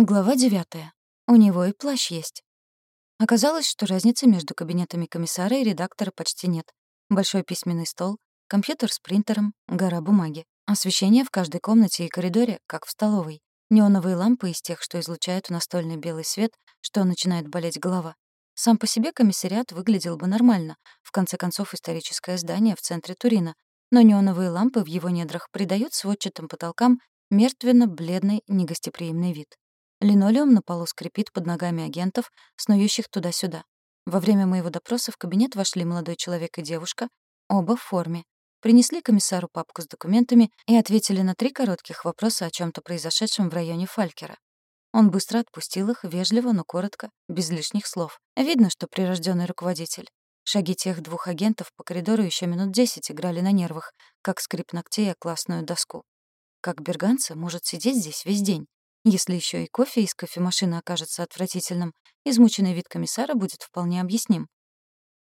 Глава 9. У него и плащ есть. Оказалось, что разницы между кабинетами комиссара и редактора почти нет. Большой письменный стол, компьютер с принтером, гора бумаги. Освещение в каждой комнате и коридоре, как в столовой. Неоновые лампы из тех, что излучают настольный белый свет, что начинает болеть голова. Сам по себе комиссариат выглядел бы нормально, в конце концов историческое здание в центре Турина, но неоновые лампы в его недрах придают сводчатым потолкам мертвенно-бледный негостеприимный вид. Линолеум на полу скрипит под ногами агентов, снующих туда-сюда. Во время моего допроса в кабинет вошли молодой человек и девушка, оба в форме. Принесли комиссару папку с документами и ответили на три коротких вопроса о чем то произошедшем в районе Фалькера. Он быстро отпустил их, вежливо, но коротко, без лишних слов. Видно, что прирожденный руководитель. Шаги тех двух агентов по коридору еще минут десять играли на нервах, как скрип ногтей о классную доску. Как берганца может сидеть здесь весь день? Если еще и кофе из кофемашины окажется отвратительным, измученный вид комиссара будет вполне объясним.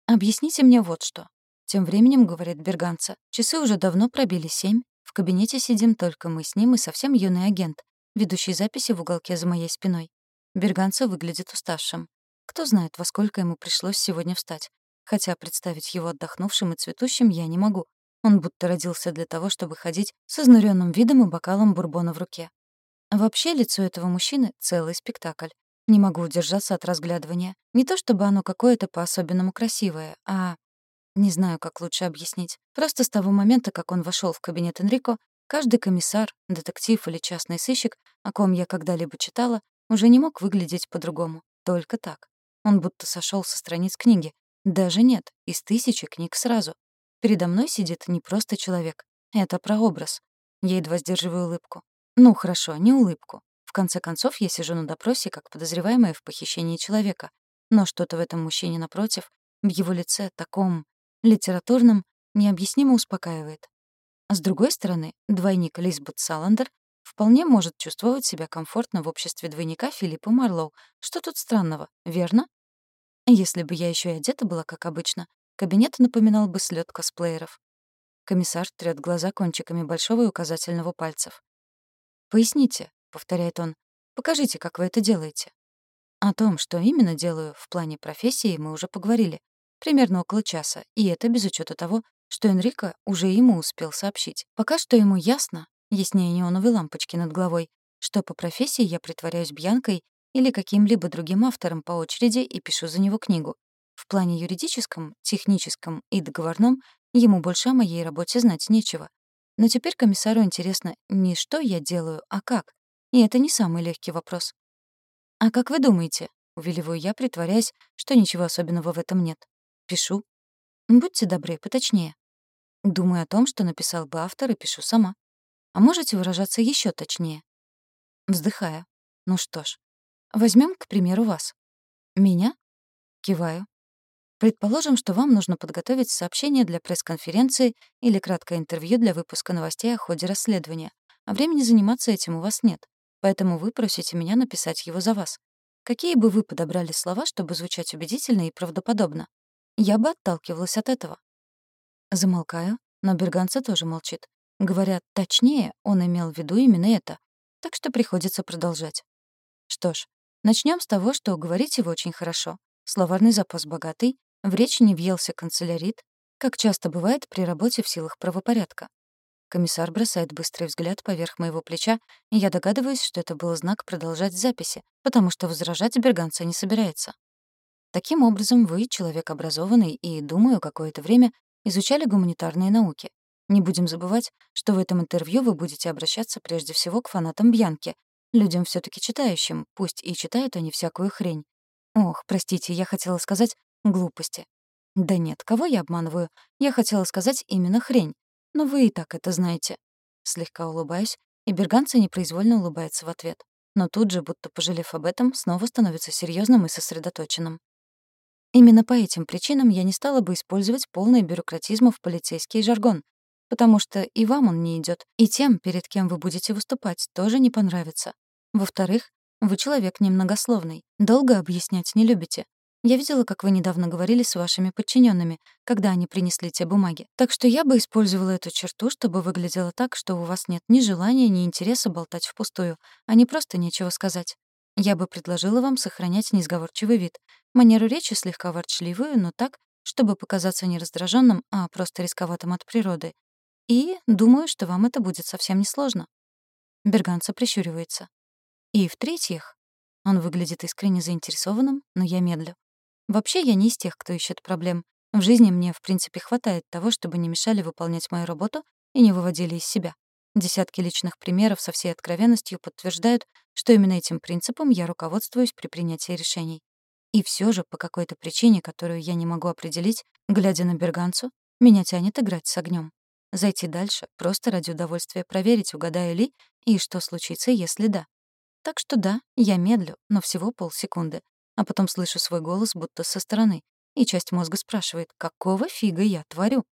«Объясните мне вот что». Тем временем, говорит Берганца, часы уже давно пробили семь, в кабинете сидим только мы с ним и совсем юный агент, ведущий записи в уголке за моей спиной. Берганца выглядит уставшим. Кто знает, во сколько ему пришлось сегодня встать. Хотя представить его отдохнувшим и цветущим я не могу. Он будто родился для того, чтобы ходить с изнуренным видом и бокалом бурбона в руке. Вообще лицо этого мужчины — целый спектакль. Не могу удержаться от разглядывания. Не то чтобы оно какое-то по-особенному красивое, а... Не знаю, как лучше объяснить. Просто с того момента, как он вошел в кабинет Энрико, каждый комиссар, детектив или частный сыщик, о ком я когда-либо читала, уже не мог выглядеть по-другому. Только так. Он будто сошел со страниц книги. Даже нет, из тысячи книг сразу. Передо мной сидит не просто человек. Это прообраз. Я едва сдерживаю улыбку. Ну, хорошо, не улыбку. В конце концов, я сижу на допросе как подозреваемая в похищении человека. Но что-то в этом мужчине напротив, в его лице, таком литературном, необъяснимо успокаивает. А с другой стороны, двойник Лизбет Саландер вполне может чувствовать себя комфортно в обществе двойника Филиппа Марлоу. Что тут странного, верно? Если бы я еще и одета была, как обычно, кабинет напоминал бы слет косплееров. Комиссар трёт глаза кончиками большого и указательного пальцев. «Поясните», — повторяет он, — «покажите, как вы это делаете». О том, что именно делаю в плане профессии, мы уже поговорили. Примерно около часа, и это без учета того, что Энрико уже ему успел сообщить. Пока что ему ясно, яснее неоновой лампочки над головой, что по профессии я притворяюсь Бьянкой или каким-либо другим автором по очереди и пишу за него книгу. В плане юридическом, техническом и договорном ему больше о моей работе знать нечего. Но теперь комиссару интересно не что я делаю, а как. И это не самый легкий вопрос. «А как вы думаете?» — увиливаю я, притворяясь, что ничего особенного в этом нет. Пишу. Будьте добры, поточнее. Думаю о том, что написал бы автор, и пишу сама. А можете выражаться еще точнее? Вздыхая. Ну что ж, возьмем, к примеру, вас. Меня? Киваю. Предположим, что вам нужно подготовить сообщение для пресс-конференции или краткое интервью для выпуска новостей о ходе расследования. А времени заниматься этим у вас нет. Поэтому вы просите меня написать его за вас. Какие бы вы подобрали слова, чтобы звучать убедительно и правдоподобно? Я бы отталкивалась от этого. Замолкаю, но Берганца тоже молчит. Говорят, точнее, он имел в виду именно это. Так что приходится продолжать. Что ж, начнем с того, что говорите вы очень хорошо. Словарный запас богатый, в речь не въелся канцелярит, как часто бывает при работе в силах правопорядка. Комиссар бросает быстрый взгляд поверх моего плеча, и я догадываюсь, что это был знак продолжать записи, потому что возражать Берганца не собирается. Таким образом, вы, человек образованный и, думаю, какое-то время изучали гуманитарные науки. Не будем забывать, что в этом интервью вы будете обращаться прежде всего к фанатам Бьянки, людям все таки читающим, пусть и читают они всякую хрень. Ох, простите, я хотела сказать Глупости. Да нет, кого я обманываю? Я хотела сказать именно хрень. Но вы и так это знаете. Слегка улыбаюсь, и Берганца непроизвольно улыбается в ответ. Но тут же, будто пожалев об этом, снова становится серьезным и сосредоточенным. Именно по этим причинам я не стала бы использовать полный бюрократизм в полицейский жаргон, потому что и вам он не идет, и тем, перед кем вы будете выступать, тоже не понравится. Во-вторых, вы человек немногословный, долго объяснять не любите, я видела, как вы недавно говорили с вашими подчиненными, когда они принесли те бумаги. Так что я бы использовала эту черту, чтобы выглядело так, что у вас нет ни желания, ни интереса болтать впустую, а не просто нечего сказать. Я бы предложила вам сохранять несговорчивый вид, манеру речи слегка ворчливую, но так, чтобы показаться не раздраженным, а просто рисковатым от природы. И думаю, что вам это будет совсем несложно. Берганца прищуривается. И в-третьих, он выглядит искренне заинтересованным, но я медлю. Вообще, я не из тех, кто ищет проблем. В жизни мне, в принципе, хватает того, чтобы не мешали выполнять мою работу и не выводили из себя. Десятки личных примеров со всей откровенностью подтверждают, что именно этим принципом я руководствуюсь при принятии решений. И все же, по какой-то причине, которую я не могу определить, глядя на Берганцу, меня тянет играть с огнем. Зайти дальше, просто ради удовольствия проверить, угадаю ли, и что случится, если да. Так что да, я медлю, но всего полсекунды, а потом слышу свой голос будто со стороны, и часть мозга спрашивает, какого фига я творю?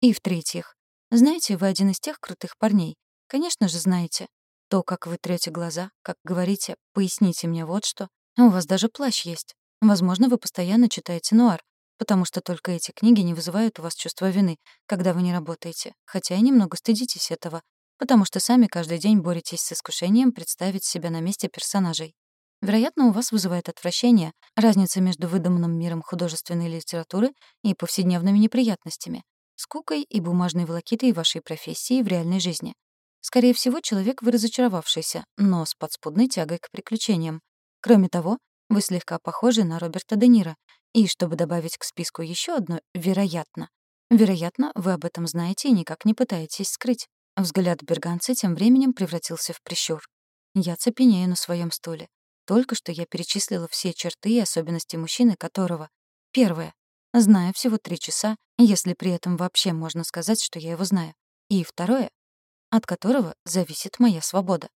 И в-третьих, знаете, вы один из тех крутых парней. Конечно же, знаете. То, как вы трете глаза, как говорите «поясните мне вот что», у вас даже плащ есть. Возможно, вы постоянно читаете нуар, потому что только эти книги не вызывают у вас чувства вины, когда вы не работаете, хотя и немного стыдитесь этого, потому что сами каждый день боретесь с искушением представить себя на месте персонажей. Вероятно, у вас вызывает отвращение разница между выдуманным миром художественной литературы и повседневными неприятностями, скукой и бумажной волокитой вашей профессии в реальной жизни. Скорее всего, человек вы разочаровавшийся, но с подспудной тягой к приключениям. Кроме того, вы слегка похожи на Роберта Де Ниро. И чтобы добавить к списку еще одно «вероятно», вероятно, вы об этом знаете и никак не пытаетесь скрыть. Взгляд Берганца тем временем превратился в прищур. Я цепенею на своем стуле. Только что я перечислила все черты и особенности мужчины, которого... Первое. Знаю всего три часа, если при этом вообще можно сказать, что я его знаю. И второе. От которого зависит моя свобода.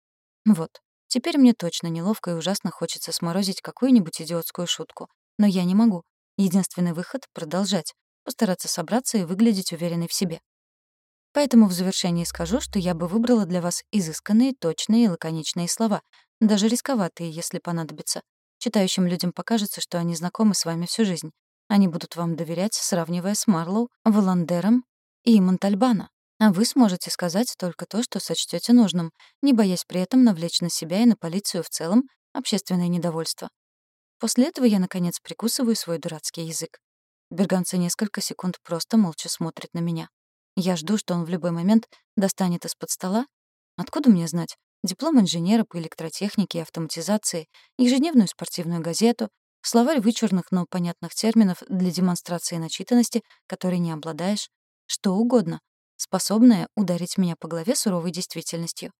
Вот. Теперь мне точно неловко и ужасно хочется сморозить какую-нибудь идиотскую шутку. Но я не могу. Единственный выход — продолжать. Постараться собраться и выглядеть уверенной в себе. Поэтому в завершении скажу, что я бы выбрала для вас изысканные, точные и лаконичные слова, даже рисковатые, если понадобится. Читающим людям покажется, что они знакомы с вами всю жизнь. Они будут вам доверять, сравнивая с Марлоу, Воландером и Монтальбано. А вы сможете сказать только то, что сочтете нужным, не боясь при этом навлечь на себя и на полицию в целом общественное недовольство. После этого я, наконец, прикусываю свой дурацкий язык. Берганца несколько секунд просто молча смотрит на меня. Я жду, что он в любой момент достанет из-под стола. Откуда мне знать? Диплом инженера по электротехнике и автоматизации, ежедневную спортивную газету, словарь вычурных, но понятных терминов для демонстрации начитанности, которой не обладаешь, что угодно, способное ударить меня по голове суровой действительностью.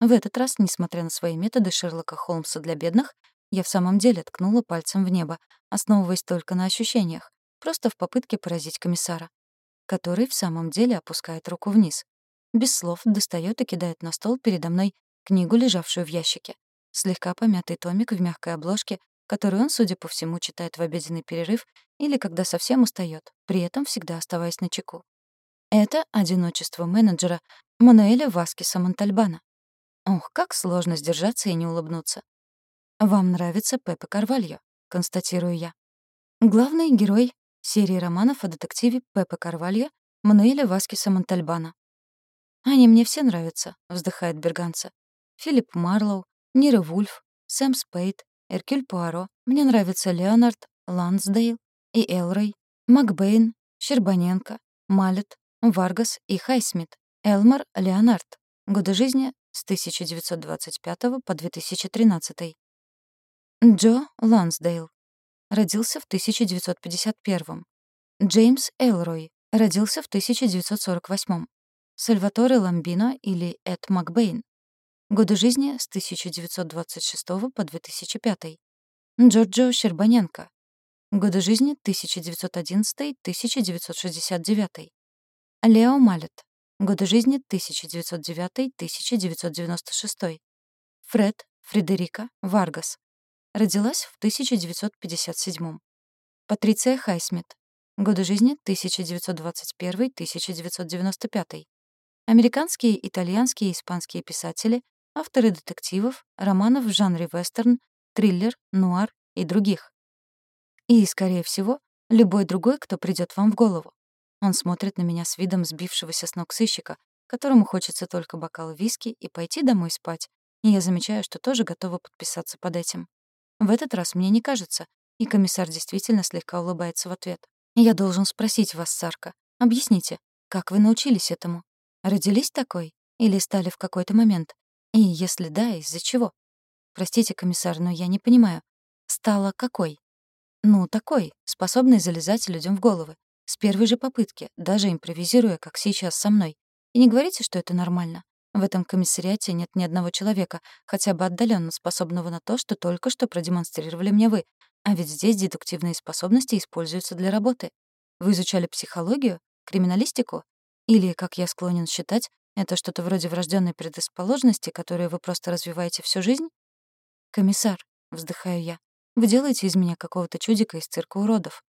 В этот раз, несмотря на свои методы Шерлока Холмса для бедных, я в самом деле ткнула пальцем в небо, основываясь только на ощущениях, просто в попытке поразить комиссара который в самом деле опускает руку вниз. Без слов достает и кидает на стол передо мной книгу, лежавшую в ящике. Слегка помятый томик в мягкой обложке, который он, судя по всему, читает в обеденный перерыв или когда совсем устает, при этом всегда оставаясь на чеку. Это «Одиночество менеджера» Мануэля Васкиса Монтальбана. Ох, как сложно сдержаться и не улыбнуться. «Вам нравится Пеппа Карвальо», — констатирую я. Главный герой Серии романов о детективе Пепе Карвальо Мануэля Васкеса Монтальбана. «Они мне все нравятся», — вздыхает Берганца. Филипп Марлоу, Ниро Вульф, Сэм Спейд, Эркюль Пуаро. Мне нравятся Леонард, Лансдейл и Элрой, Макбейн, Щербаненко, Малет, Варгас и Хайсмит. Элмор Леонард. Годы жизни с 1925 по 2013. Джо Лансдейл. Родился в 1951. Джеймс Элрой. Родился в 1948. Сальваторе Ламбино или Эд Макбейн. Годы жизни с 1926 по 2005. Джорджо Щербаненко. Годы жизни 1911-1969. Лео Малет. Годы жизни 1909-1996. Фред Фредерика Варгас. Родилась в 1957 Патриция Хайсмит. Годы жизни 1921-1995. Американские, итальянские и испанские писатели, авторы детективов, романов в жанре вестерн, триллер, нуар и других. И, скорее всего, любой другой, кто придет вам в голову. Он смотрит на меня с видом сбившегося с ног сыщика, которому хочется только бокал виски и пойти домой спать, и я замечаю, что тоже готова подписаться под этим. В этот раз мне не кажется, и комиссар действительно слегка улыбается в ответ. «Я должен спросить вас, Сарка. Объясните, как вы научились этому? Родились такой? Или стали в какой-то момент? И если да, из-за чего? Простите, комиссар, но я не понимаю. Стала какой? Ну, такой, способной залезать людям в головы. С первой же попытки, даже импровизируя, как сейчас со мной. И не говорите, что это нормально. В этом комиссариате нет ни одного человека, хотя бы отдаленно способного на то, что только что продемонстрировали мне вы. А ведь здесь дедуктивные способности используются для работы. Вы изучали психологию, криминалистику? Или, как я склонен считать, это что-то вроде врожденной предрасположенности, которую вы просто развиваете всю жизнь? Комиссар, вздыхаю я, вы делаете из меня какого-то чудика из цирка уродов.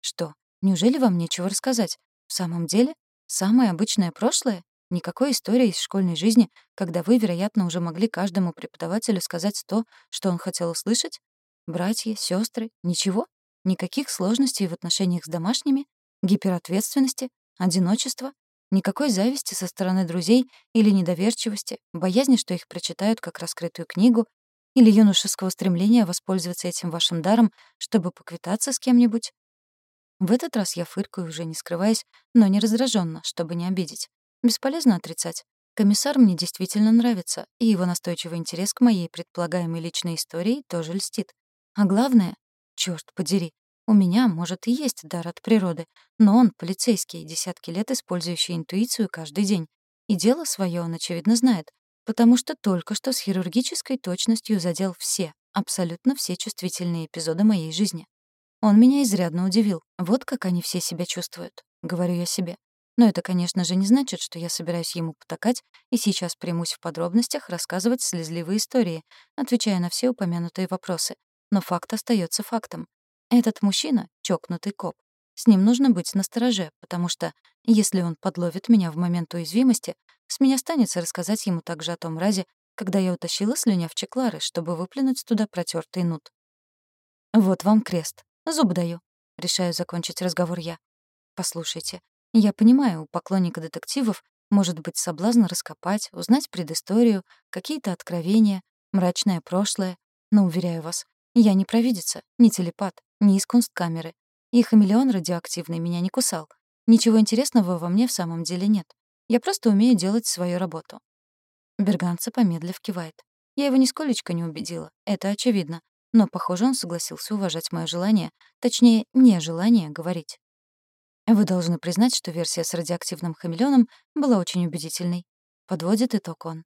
Что, неужели вам нечего рассказать? В самом деле? Самое обычное прошлое? Никакой истории из школьной жизни, когда вы, вероятно, уже могли каждому преподавателю сказать то, что он хотел услышать? Братья, сестры, ничего? Никаких сложностей в отношениях с домашними? Гиперответственности? Одиночества? Никакой зависти со стороны друзей или недоверчивости, боязни, что их прочитают как раскрытую книгу, или юношеского стремления воспользоваться этим вашим даром, чтобы поквитаться с кем-нибудь? В этот раз я фыркаю, уже не скрываясь, но не раздраженно, чтобы не обидеть. Бесполезно отрицать. Комиссар мне действительно нравится, и его настойчивый интерес к моей предполагаемой личной истории тоже льстит. А главное, черт подери, у меня, может, и есть дар от природы, но он полицейский, десятки лет использующий интуицию каждый день. И дело свое он, очевидно, знает, потому что только что с хирургической точностью задел все, абсолютно все чувствительные эпизоды моей жизни. Он меня изрядно удивил. Вот как они все себя чувствуют, говорю я себе. Но это, конечно же, не значит, что я собираюсь ему потакать и сейчас примусь в подробностях рассказывать слезливые истории, отвечая на все упомянутые вопросы. Но факт остается фактом. Этот мужчина — чокнутый коп. С ним нужно быть настороже, потому что, если он подловит меня в момент уязвимости, с меня станется рассказать ему также о том разе, когда я утащила слюня в чеклары, чтобы выплюнуть туда протертый нут. «Вот вам крест. Зуб даю», — решаю закончить разговор я. «Послушайте, я понимаю, у поклонника детективов может быть соблазн раскопать, узнать предысторию, какие-то откровения, мрачное прошлое, но, уверяю вас, я не провидица, не телепат, не из кунсткамеры. И хамелеон радиоактивный меня не кусал. Ничего интересного во мне в самом деле нет. Я просто умею делать свою работу. Берганца помедлив кивает. Я его нисколечко не убедила, это очевидно. Но, похоже, он согласился уважать мое желание, точнее, нежелание говорить. Вы должны признать, что версия с радиоактивным хамелеоном была очень убедительной. Подводит итог он.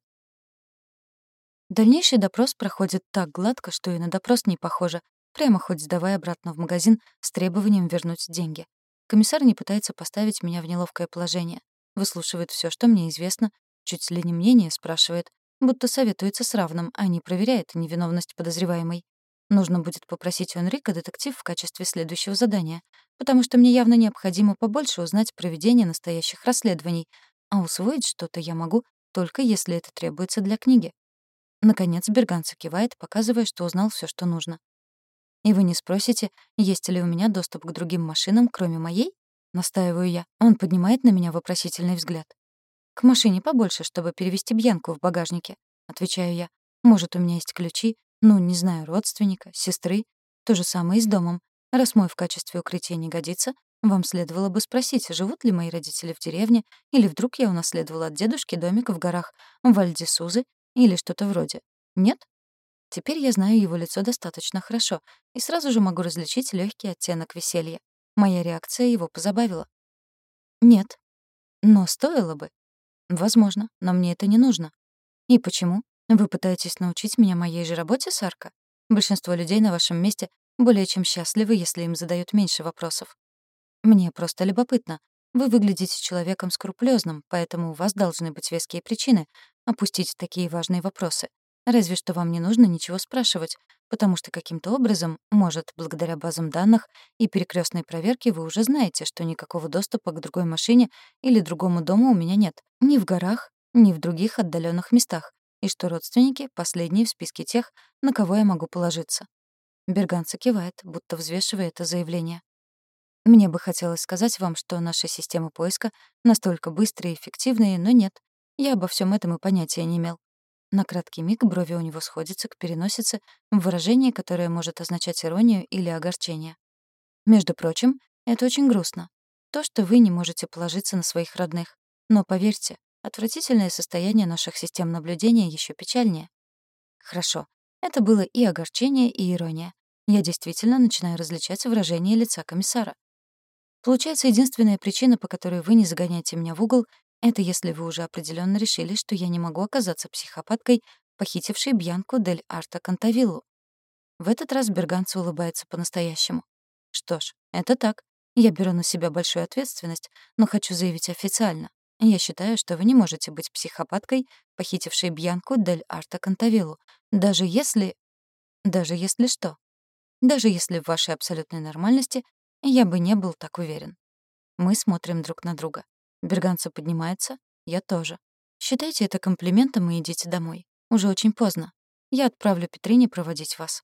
Дальнейший допрос проходит так гладко, что и на допрос не похоже, прямо хоть сдавая обратно в магазин с требованием вернуть деньги. Комиссар не пытается поставить меня в неловкое положение. Выслушивает все, что мне известно, чуть ли не мнение спрашивает, будто советуется с равным, а не проверяет невиновность подозреваемой. Нужно будет попросить у Энрика детектив в качестве следующего задания, потому что мне явно необходимо побольше узнать проведение настоящих расследований, а усвоить что-то я могу только если это требуется для книги. Наконец Берганца кивает, показывая, что узнал все, что нужно. «И вы не спросите, есть ли у меня доступ к другим машинам, кроме моей?» Настаиваю я. Он поднимает на меня вопросительный взгляд. «К машине побольше, чтобы перевести Бьянку в багажнике», — отвечаю я. «Может, у меня есть ключи, ну, не знаю, родственника, сестры. То же самое и с домом. Раз мой в качестве укрытия не годится, вам следовало бы спросить, живут ли мои родители в деревне, или вдруг я унаследовала от дедушки домик в горах Вальдисузы или что-то вроде. Нет? Теперь я знаю его лицо достаточно хорошо и сразу же могу различить легкий оттенок веселья. Моя реакция его позабавила. Нет. Но стоило бы. Возможно, но мне это не нужно. И почему? Вы пытаетесь научить меня моей же работе, Сарка? Большинство людей на вашем месте более чем счастливы, если им задают меньше вопросов. Мне просто любопытно. Вы выглядите человеком скрупулезным, поэтому у вас должны быть веские причины опустить такие важные вопросы. Разве что вам не нужно ничего спрашивать, потому что каким-то образом, может, благодаря базам данных и перекрестной проверке вы уже знаете, что никакого доступа к другой машине или другому дому у меня нет. Ни в горах, ни в других отдаленных местах и что родственники — последние в списке тех, на кого я могу положиться. Берганца кивает, будто взвешивая это заявление. Мне бы хотелось сказать вам, что наша система поиска настолько быстрая и эффективная, но нет. Я обо всем этом и понятия не имел. На краткий миг брови у него сходятся к переносице в выражении, которое может означать иронию или огорчение. Между прочим, это очень грустно. То, что вы не можете положиться на своих родных. Но поверьте, отвратительное состояние наших систем наблюдения еще печальнее. Хорошо. Это было и огорчение, и ирония. Я действительно начинаю различать выражение лица комиссара. Получается, единственная причина, по которой вы не загоняете меня в угол, это если вы уже определенно решили, что я не могу оказаться психопаткой, похитившей Бьянку дель Арта Кантавиллу. В этот раз Берганца улыбается по-настоящему. Что ж, это так. Я беру на себя большую ответственность, но хочу заявить официально. Я считаю, что вы не можете быть психопаткой, похитившей Бьянку дель Арта Кантавиллу, даже если... Даже если что? Даже если в вашей абсолютной нормальности я бы не был так уверен. Мы смотрим друг на друга. Берганца поднимается, я тоже. Считайте это комплиментом и идите домой. Уже очень поздно. Я отправлю Петрине проводить вас.